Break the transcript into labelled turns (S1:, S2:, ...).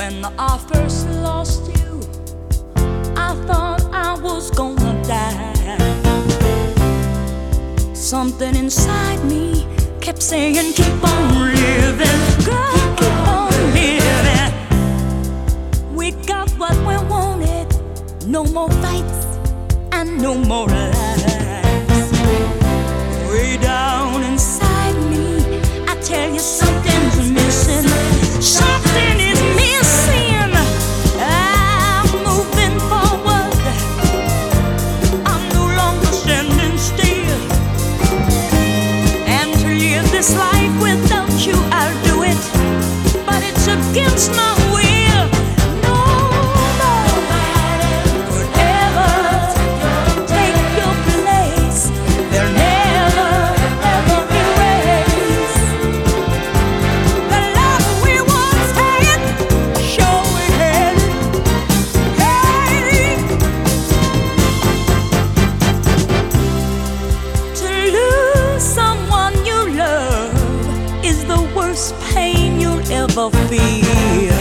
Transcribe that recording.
S1: When I first lost you, I thought I was gonna die. Something inside me kept saying, Keep on living, girl, keep on living. We got what we wanted, no more fights and no more lies. Pain you'll ever feel.